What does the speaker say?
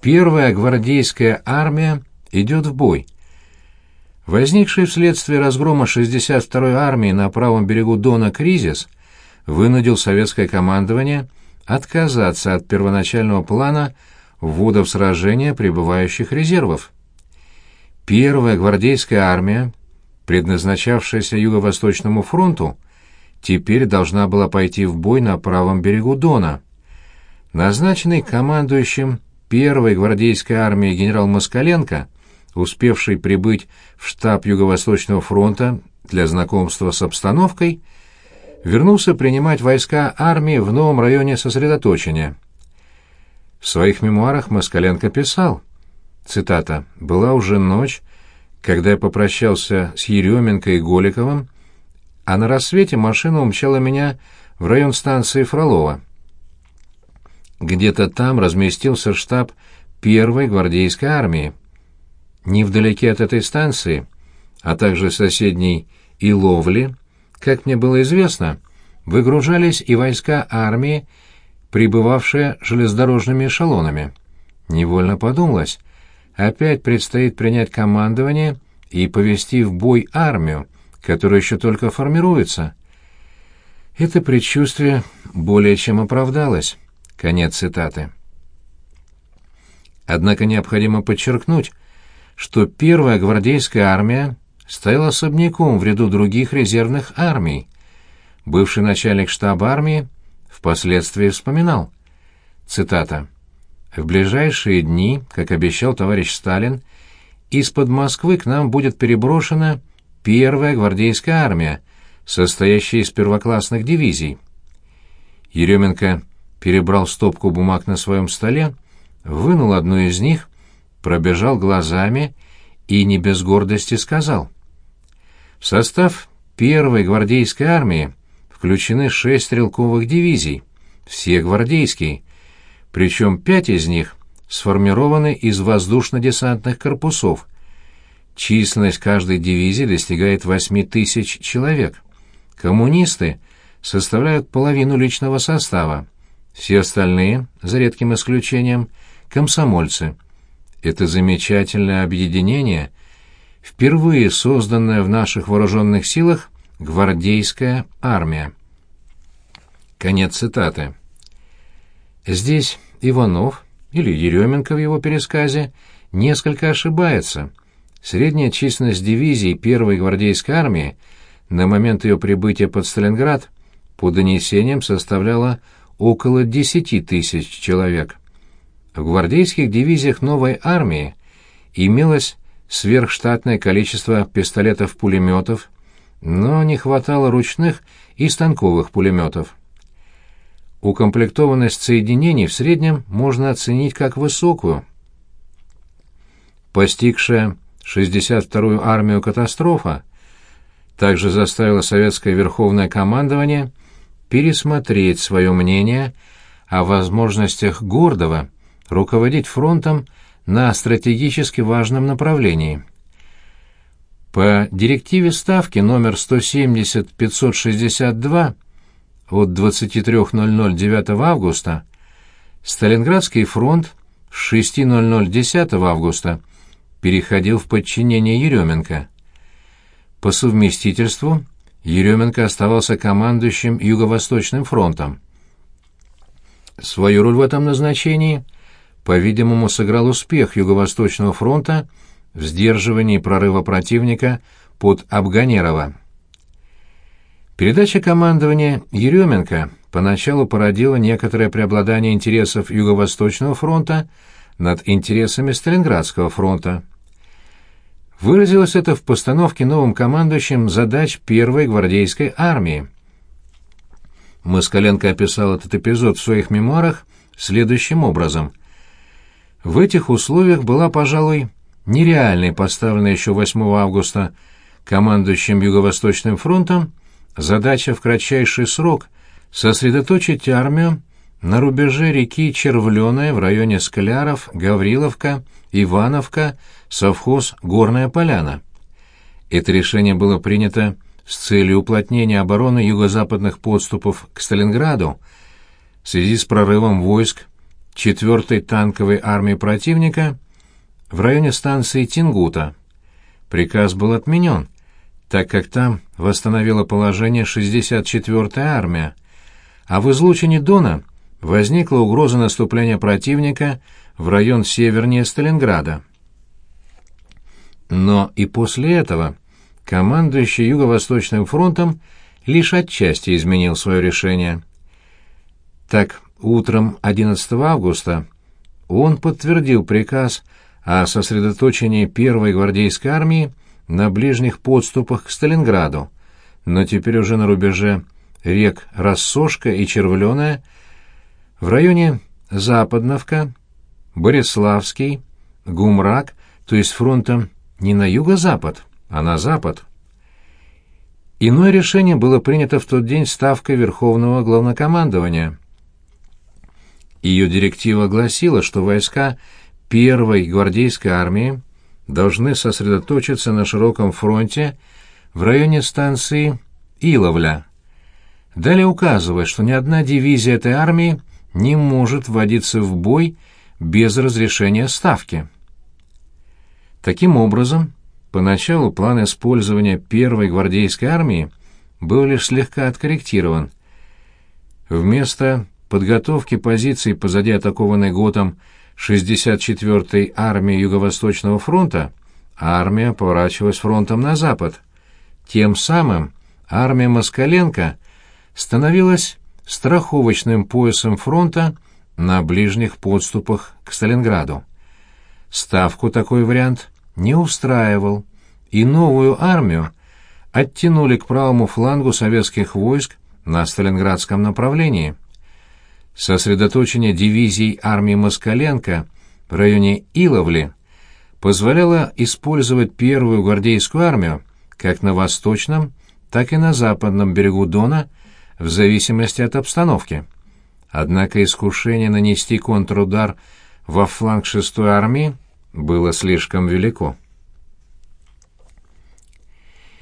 Первая гвардейская армия идет в бой. Возникший вследствие разгрома 62-й армии на правом берегу Дона кризис вынудил советское командование отказаться от первоначального плана ввода в сражение прибывающих резервов. Первая гвардейская армия, предназначавшаяся Юго-Восточному фронту, теперь должна была пойти в бой на правом берегу Дона. Назначенный командующим первой гвардейской армии генерал Москаленко, успевший прибыть в штаб Юго-Восточного фронта для знакомства с обстановкой, вернулся принимать войска армии в новом районе сосредоточения. В своих мемуарах Москаленко писал, цитата, «Была уже ночь, когда я попрощался с Еременко и Голиковым, а на рассвете машина умчала меня в район станции Фролова. Где-то там разместился штаб первой гвардейской армии. Невдалеке от этой станции, а также соседней Иловли, как мне было известно, выгружались и войска армии, прибывавшие железнодорожными эшелонами. Невольно подумалось, опять предстоит принять командование и повести в бой армию, которая еще только формируется. Это предчувствие более чем оправдалось. Конец цитаты. Однако необходимо подчеркнуть, что первая гвардейская армия стояла особняком в ряду других резервных армий. Бывший начальник штаба армии впоследствии вспоминал. Цитата. «В ближайшие дни, как обещал товарищ Сталин, из-под Москвы к нам будет переброшена первая гвардейская армия, состоящая из первоклассных дивизий». Еременко перебрал стопку бумаг на своем столе, вынул одну из них, пробежал глазами и не без гордости сказал. В состав первой гвардейской армии включены шесть стрелковых дивизий, все гвардейские, причем пять из них сформированы из воздушно-десантных корпусов. Численность каждой дивизии достигает 8 тысяч человек. Коммунисты составляют половину личного состава, все остальные, за редким исключением, комсомольцы. Это замечательное объединение, впервые созданное в наших вооруженных силах гвардейская армия. Конец цитаты. Здесь Иванов, или Еременко в его пересказе, несколько ошибается. Средняя численность дивизий первой гвардейской армии на момент ее прибытия под Сталинград по донесениям составляла около 10 тысяч человек. В гвардейских дивизиях новой армии имелось сверхштатное количество пистолетов-пулеметов, но не хватало ручных и станковых пулеметов. Укомплектованность соединений в среднем можно оценить как высокую. Постигшая 62-ю армию катастрофа также заставила советское верховное командование пересмотреть свое мнение о возможностях Гордова руководить фронтом на стратегически важном направлении. По директиве Ставки номер 170-562 от 23.00 9 августа Сталинградский фронт с 6.00 10 августа переходил в подчинение Еременко. По совместительству Еременко оставался командующим Юго-Восточным фронтом. Свою роль в этом назначении, по-видимому, сыграл успех Юго-Восточного фронта в сдерживании прорыва противника под Абганерово. Передача командования Еременко поначалу породила некоторое преобладание интересов Юго-Восточного фронта над интересами Сталинградского фронта. Выразилось это в постановке новым командующим задач первой гвардейской армии. Москаленко описал этот эпизод в своих мемуарах следующим образом. В этих условиях была, пожалуй, нереальной поставленная еще 8 августа командующим Юго-Восточным фронтом задача в кратчайший срок сосредоточить армию на рубеже реки Червленая в районе Скляров, Гавриловка, Ивановка, совхоз «Горная поляна». Это решение было принято с целью уплотнения обороны юго-западных подступов к Сталинграду в связи с прорывом войск 4-й танковой армии противника в районе станции Тингута. Приказ был отменен, так как там восстановила положение 64-я армия, а в излучине Дона возникла угроза наступления противника в район севернее Сталинграда. Но и после этого командующий Юго-Восточным фронтом лишь отчасти изменил свое решение. Так, утром 11 августа он подтвердил приказ о сосредоточении первой гвардейской армии на ближних подступах к Сталинграду, но теперь уже на рубеже рек Рассошка и Червленая, в районе Западновка, Бориславский, Гумрак, то есть фронтом не на юго-запад, а на запад. Иное решение было принято в тот день ставкой Верховного Главнокомандования. Ее директива гласила, что войска первой гвардейской армии должны сосредоточиться на широком фронте в районе станции Иловля. Далее указывает, что ни одна дивизия этой армии не может вводиться в бой без разрешения ставки. Таким образом, поначалу план использования первой гвардейской армии был лишь слегка откорректирован. Вместо подготовки позиций позади атакованной Готом 64-й армии Юго-Восточного фронта, армия поворачивалась фронтом на запад. Тем самым армия Москаленко становилась страховочным поясом фронта на ближних подступах к Сталинграду. Ставку такой вариант не устраивал, и новую армию оттянули к правому флангу советских войск на Сталинградском направлении. Сосредоточение дивизий армии Москаленко в районе Иловли позволяло использовать первую гвардейскую армию как на восточном, так и на западном берегу Дона в зависимости от обстановки. Однако искушение нанести контрудар во фланг шестой армии было слишком велико.